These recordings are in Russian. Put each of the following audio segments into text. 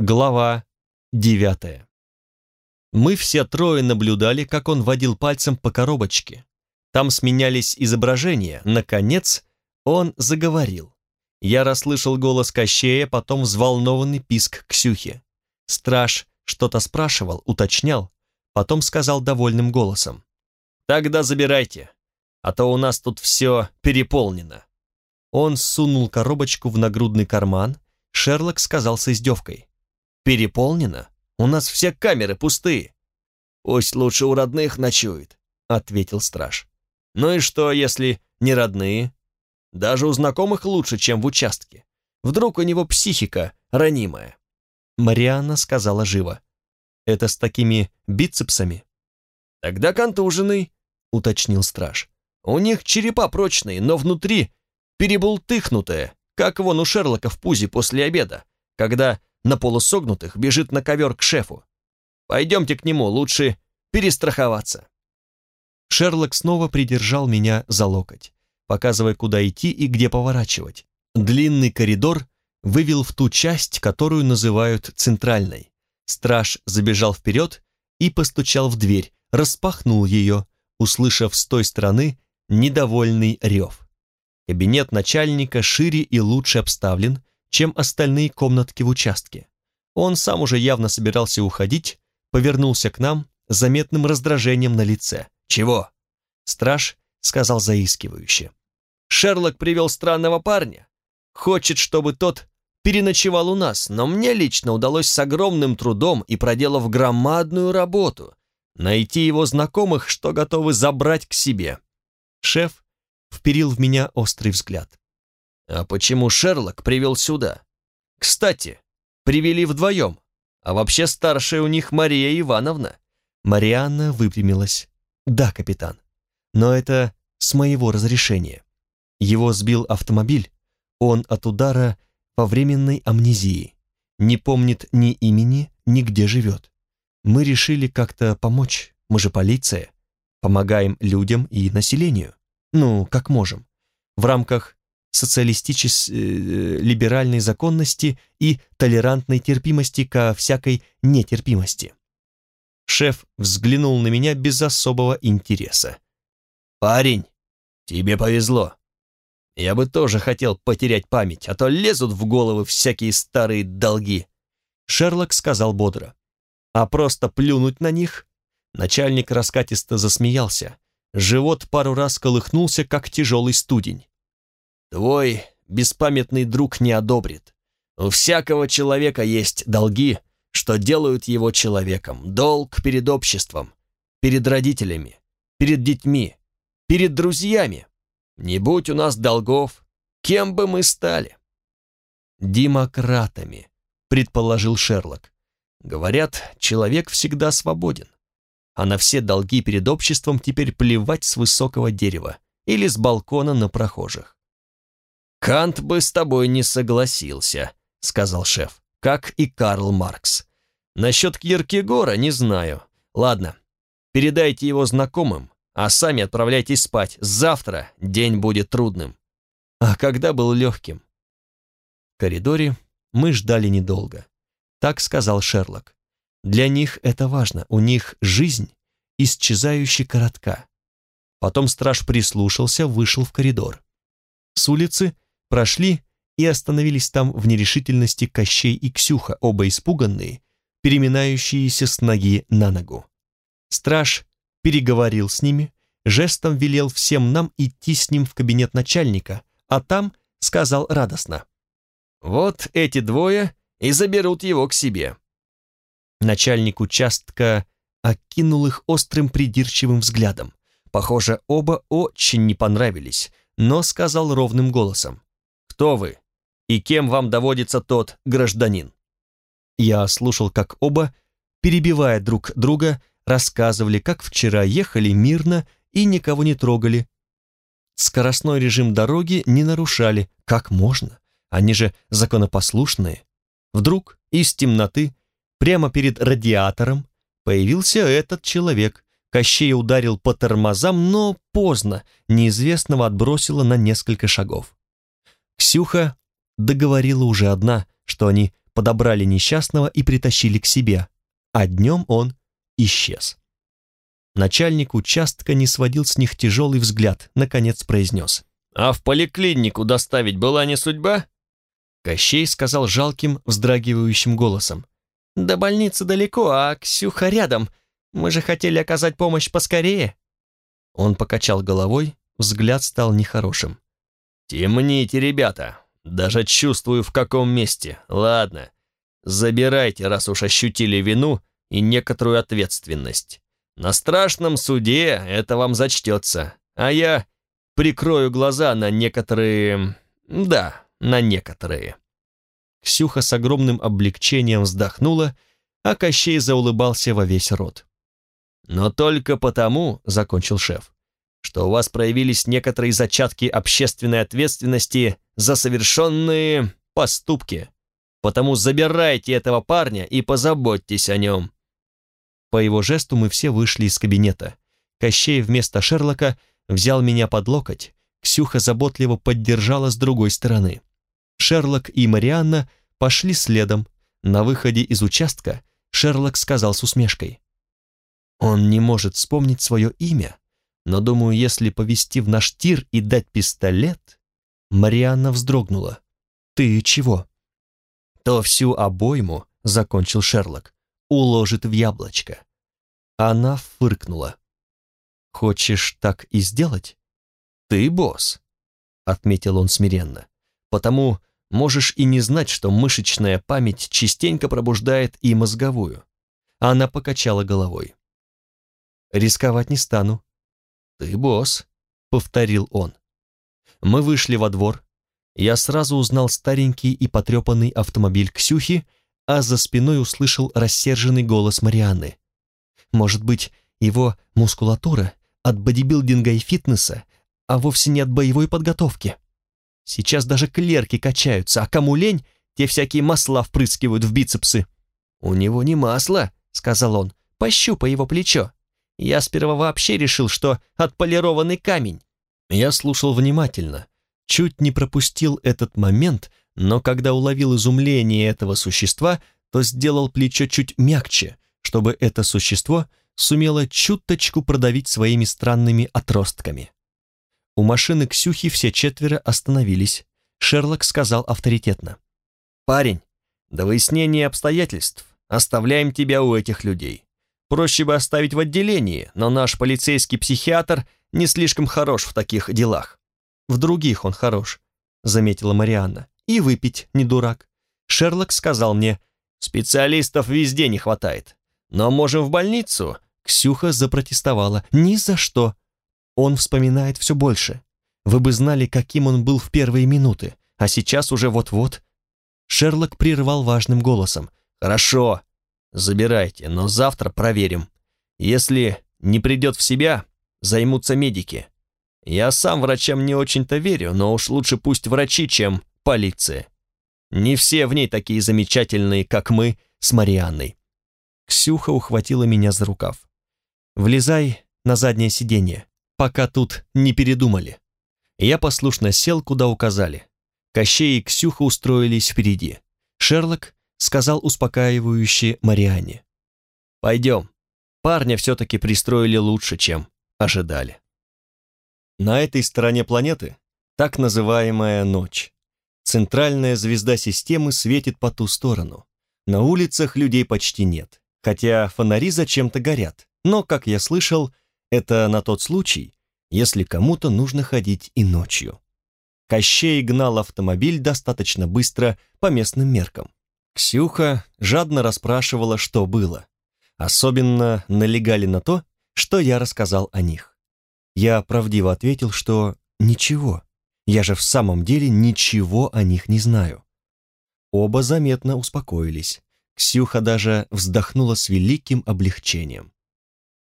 Глава девятая. Мы все трое наблюдали, как он водил пальцем по коробочке. Там сменялись изображения. Наконец, он заговорил. Я расслышал голос Кощея, потом взволнованный писк Ксюхи. Страж что-то спрашивал, уточнял, потом сказал довольным голосом. «Тогда забирайте, а то у нас тут все переполнено». Он сунул коробочку в нагрудный карман, Шерлок сказал с издевкой. «Переполнено? У нас все камеры пустые». «Пусть лучше у родных ночует», — ответил страж. «Ну и что, если не родные? Даже у знакомых лучше, чем в участке. Вдруг у него психика ранимая». Марианна сказала живо. «Это с такими бицепсами?» «Тогда контуженный», — уточнил страж. «У них черепа прочные, но внутри перебултыхнутые, как вон у Шерлока в пузе после обеда, когда на полусогнутых бежит на ковер к шефу. Пойдемте к нему, лучше перестраховаться». Шерлок снова придержал меня за локоть, показывая, куда идти и где поворачивать. Длинный коридор вывел в ту часть, которую называют центральной. Страж забежал вперед и постучал в дверь, распахнул ее, услышав с той стороны недовольный рев. Кабинет начальника шире и лучше обставлен, чем остальные комнатки в участке. Он сам уже явно собирался уходить, повернулся к нам с заметным раздражением на лице. «Чего?» Страж сказал заискивающе. «Шерлок привел странного парня. Хочет, чтобы тот переночевал у нас, но мне лично удалось с огромным трудом и проделав громадную работу найти его знакомых, что готовы забрать к себе». Шеф вперил в меня острый взгляд. «А почему Шерлок привел сюда? Кстати, привели вдвоем, а вообще старшая у них Мария Ивановна». Марианна выпрямилась. «Да, капитан, но это с моего разрешения. Его сбил автомобиль, он от удара по временной амнезии, не помнит ни имени, ни где живет. Мы решили как-то помочь, мы же полиция, помогаем людям и населению, ну, как можем, в рамках социалистической-либеральной э, законности и толерантной терпимости ко всякой нетерпимости. Шеф взглянул на меня без особого интереса. «Парень, тебе повезло. Я бы тоже хотел потерять память, а то лезут в головы всякие старые долги». Шерлок сказал бодро. «А просто плюнуть на них?» Начальник раскатисто засмеялся. Живот пару раз колыхнулся, как тяжелый студень. Твой беспамятный друг не одобрит. У всякого человека есть долги, что делают его человеком. Долг перед обществом, перед родителями, перед детьми, перед друзьями. Не будь у нас долгов, кем бы мы стали? Демократами, предположил Шерлок. Говорят, человек всегда свободен. А на все долги перед обществом теперь плевать с высокого дерева или с балкона на прохожих. «Кант бы с тобой не согласился», — сказал шеф, как и Карл Маркс. «Насчет Киркегора не знаю. Ладно, передайте его знакомым, а сами отправляйтесь спать. Завтра день будет трудным». А когда был легким? В коридоре мы ждали недолго. Так сказал Шерлок. Для них это важно, у них жизнь исчезающе коротка. Потом страж прислушался, вышел в коридор. С улицы прошли и остановились там в нерешительности Кощей и Ксюха, оба испуганные, переминающиеся с ноги на ногу. Страж переговорил с ними, жестом велел всем нам идти с ним в кабинет начальника, а там сказал радостно. «Вот эти двое и заберут его к себе». Начальник участка окинул их острым придирчивым взглядом. Похоже, оба очень не понравились, но сказал ровным голосом. Кто вы? И кем вам доводится тот гражданин?» Я слушал, как оба, перебивая друг друга, рассказывали, как вчера ехали мирно и никого не трогали. Скоростной режим дороги не нарушали. Как можно? Они же законопослушные. Вдруг из темноты, прямо перед радиатором, появился этот человек. Кощей ударил по тормозам, но поздно, неизвестного отбросило на несколько шагов. Ксюха договорила уже одна, что они подобрали несчастного и притащили к себе, а днем он исчез. Начальник участка не сводил с них тяжелый взгляд, наконец произнес. «А в поликлинику доставить была не судьба?» Кощей сказал жалким, вздрагивающим голосом. «До больницы далеко, а Ксюха рядом. Мы же хотели оказать помощь поскорее». Он покачал головой, взгляд стал нехорошим. «Темните, ребята. Даже чувствую, в каком месте. Ладно, забирайте, раз уж ощутили вину и некоторую ответственность. На страшном суде это вам зачтется, а я прикрою глаза на некоторые... Да, на некоторые». Ксюха с огромным облегчением вздохнула, а Кощей заулыбался во весь рот. «Но только потому, — закончил шеф, — что у вас проявились некоторые зачатки общественной ответственности за совершенные поступки. Потому забирайте этого парня и позаботьтесь о нем». По его жесту мы все вышли из кабинета. Кощей вместо Шерлока взял меня под локоть, Ксюха заботливо поддержала с другой стороны. Шерлок и Марианна пошли следом. На выходе из участка Шерлок сказал с усмешкой. «Он не может вспомнить свое имя, но, думаю, если повести в наш тир и дать пистолет...» Марианна вздрогнула. «Ты чего?» «То всю обойму», — закончил Шерлок, — «уложит в яблочко». Она фыркнула. «Хочешь так и сделать?» «Ты босс», — отметил он смиренно. «Потому можешь и не знать, что мышечная память частенько пробуждает и мозговую». Она покачала головой. «Рисковать не стану». «Ты босс», — повторил он. Мы вышли во двор. Я сразу узнал старенький и потрепанный автомобиль Ксюхи, а за спиной услышал рассерженный голос Марианны. Может быть, его мускулатура от бодибилдинга и фитнеса а вовсе не от боевой подготовки. Сейчас даже клерки качаются, а кому лень, те всякие масла впрыскивают в бицепсы. «У него не масло», — сказал он, — «пощупай его плечо». Я сперва вообще решил, что отполированный камень. Я слушал внимательно, чуть не пропустил этот момент, но когда уловил изумление этого существа, то сделал плечо чуть мягче, чтобы это существо сумело чуточку продавить своими странными отростками. У машины Ксюхи все четверо остановились. Шерлок сказал авторитетно. «Парень, до выяснения обстоятельств оставляем тебя у этих людей. Проще бы оставить в отделении, но наш полицейский психиатр не слишком хорош в таких делах». «В других он хорош», — заметила Марианна. «И выпить не дурак». Шерлок сказал мне, «Специалистов везде не хватает. Но можем в больницу?» Ксюха запротестовала. «Ни за что. Он вспоминает все больше. Вы бы знали, каким он был в первые минуты, а сейчас уже вот-вот. Шерлок прервал важным голосом. «Хорошо, забирайте, но завтра проверим. Если не придет в себя, займутся медики. Я сам врачам не очень-то верю, но уж лучше пусть врачи, чем полиция. Не все в ней такие замечательные, как мы с Марианной». Ксюха ухватила меня за рукав. «Влезай на заднее сиденье пока тут не передумали. Я послушно сел, куда указали. Кощей и Ксюха устроились впереди. Шерлок сказал успокаивающе Мариане. «Пойдем. Парня все-таки пристроили лучше, чем ожидали». На этой стороне планеты так называемая ночь. Центральная звезда системы светит по ту сторону. На улицах людей почти нет, хотя фонари зачем-то горят. Но, как я слышал, это на тот случай, если кому-то нужно ходить и ночью. Кощей гнал автомобиль достаточно быстро по местным меркам. Ксюха жадно расспрашивала, что было. Особенно налегали на то, что я рассказал о них. Я правдиво ответил, что ничего. Я же в самом деле ничего о них не знаю. Оба заметно успокоились. Ксюха даже вздохнула с великим облегчением.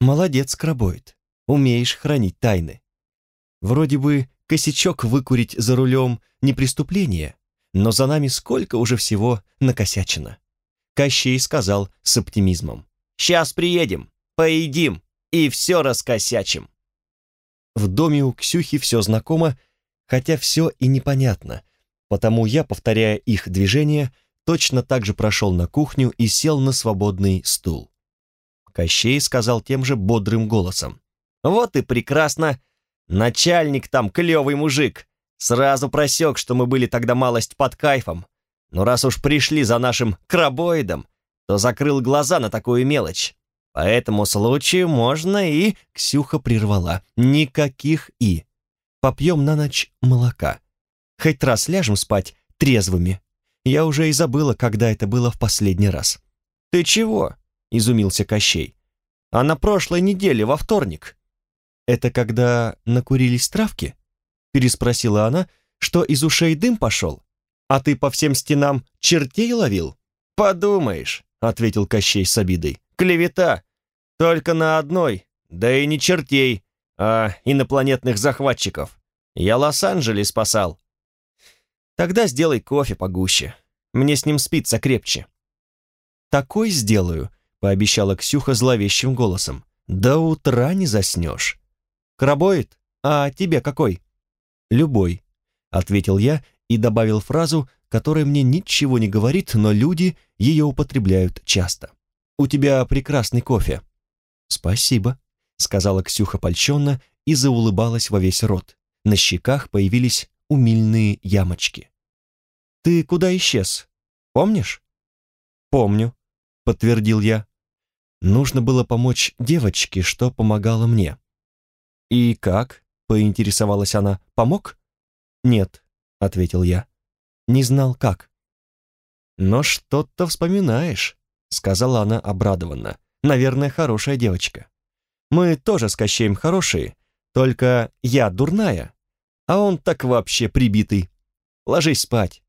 Молодец, крабоид. Умеешь хранить тайны. Вроде бы косячок выкурить за рулем не преступление, но за нами сколько уже всего накосячено. Кощей сказал с оптимизмом. «Сейчас приедем, поедим и все раскосячим». В доме у Ксюхи все знакомо, хотя все и непонятно, потому я, повторяя их движения, точно так же прошел на кухню и сел на свободный стул. Кощей сказал тем же бодрым голосом. «Вот и прекрасно! Начальник там клевый мужик. Сразу просек, что мы были тогда малость под кайфом. Но раз уж пришли за нашим крабоидом, то закрыл глаза на такую мелочь. По этому случаю можно и...» Ксюха прервала. «Никаких «и». Попьем на ночь молока. Хоть раз ляжем спать трезвыми. Я уже и забыла, когда это было в последний раз». «Ты чего?» — изумился Кощей. «А на прошлой неделе, во вторник». «Это когда накурились травки?» — переспросила она, что из ушей дым пошел. «А ты по всем стенам чертей ловил?» «Подумаешь», — ответил Кощей с обидой. «Клевета! Только на одной, да и не чертей, а инопланетных захватчиков. Я Лос-Анджелес спасал». «Тогда сделай кофе погуще. Мне с ним спится крепче». «Такой сделаю», — пообещала Ксюха зловещим голосом. «До утра не заснешь». «Крабоид? А тебе какой?» «Любой», — ответил я и добавил фразу, которая мне ничего не говорит, но люди ее употребляют часто. «У тебя прекрасный кофе». «Спасибо», — сказала Ксюха польщенно и заулыбалась во весь рот. На щеках появились умильные ямочки. «Ты куда исчез? Помнишь?» «Помню», — подтвердил я. «Нужно было помочь девочке, что помогала мне. «И как?» — поинтересовалась она. «Помог?» «Нет», — ответил я. «Не знал, как». «Но что-то вспоминаешь», — сказала она обрадованно. «Наверное, хорошая девочка. Мы тоже с Кощеем хорошие, только я дурная, а он так вообще прибитый. Ложись спать.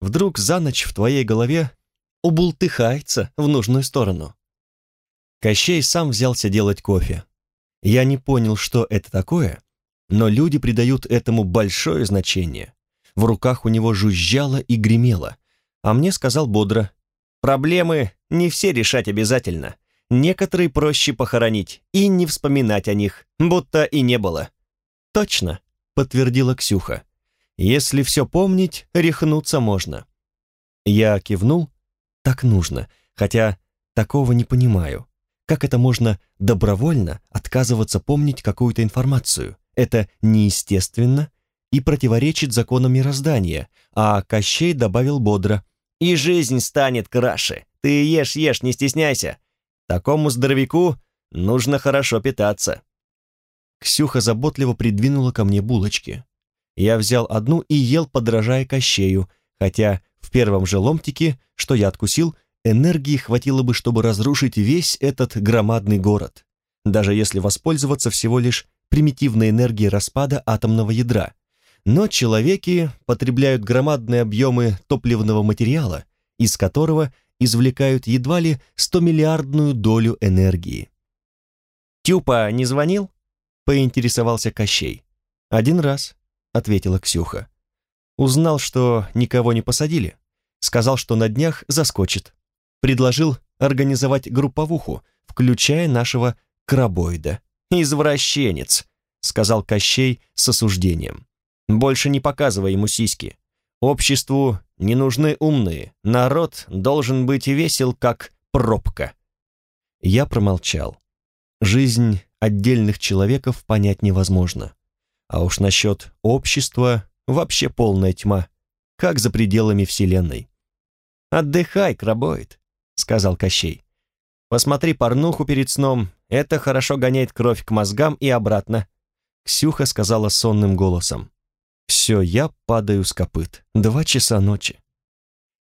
Вдруг за ночь в твоей голове убултыхается в нужную сторону». Кощей сам взялся делать кофе. Я не понял, что это такое, но люди придают этому большое значение. В руках у него жужжало и гремело, а мне сказал бодро, «Проблемы не все решать обязательно. Некоторые проще похоронить и не вспоминать о них, будто и не было». «Точно», — подтвердила Ксюха. «Если все помнить, рехнуться можно». Я кивнул, так нужно, хотя такого не понимаю. Как это можно добровольно отказываться помнить какую-то информацию? Это неестественно и противоречит законам мироздания, а Кощей добавил бодро. «И жизнь станет краше. Ты ешь, ешь, не стесняйся. Такому здоровяку нужно хорошо питаться». Ксюха заботливо придвинула ко мне булочки. Я взял одну и ел, подражая Кощею, хотя в первом же ломтике, что я откусил, энергии хватило бы, чтобы разрушить весь этот громадный город, даже если воспользоваться всего лишь примитивной энергией распада атомного ядра. Но человеки потребляют громадные объемы топливного материала, из которого извлекают едва ли 100-миллиардную долю энергии. «Тюпа не звонил?» — поинтересовался Кощей. «Один раз», — ответила Ксюха. Узнал, что никого не посадили. Сказал, что на днях заскочит предложил организовать групповуху, включая нашего крабоида. «Извращенец», — сказал Кощей с осуждением. «Больше не показывай ему сиськи. Обществу не нужны умные, народ должен быть весел, как пробка». Я промолчал. Жизнь отдельных человеков понять невозможно. А уж насчет общества вообще полная тьма, как за пределами Вселенной. «Отдыхай, крабоид сказал Кощей. «Посмотри порнуху перед сном, это хорошо гоняет кровь к мозгам и обратно». Ксюха сказала сонным голосом. «Все, я падаю с копыт. Два часа ночи».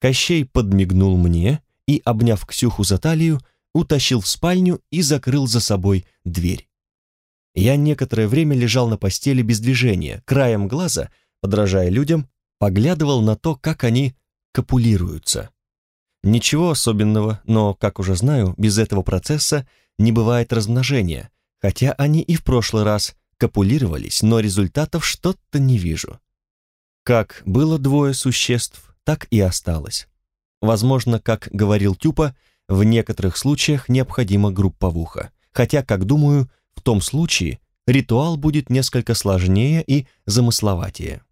Кощей подмигнул мне и, обняв Ксюху за талию, утащил в спальню и закрыл за собой дверь. Я некоторое время лежал на постели без движения, краем глаза, подражая людям, поглядывал на то, как они копулируются. Ничего особенного, но, как уже знаю, без этого процесса не бывает размножения, хотя они и в прошлый раз копулировались, но результатов что-то не вижу. Как было двое существ, так и осталось. Возможно, как говорил Тюпа, в некоторых случаях необходима групповуха, хотя, как думаю, в том случае ритуал будет несколько сложнее и замысловатее.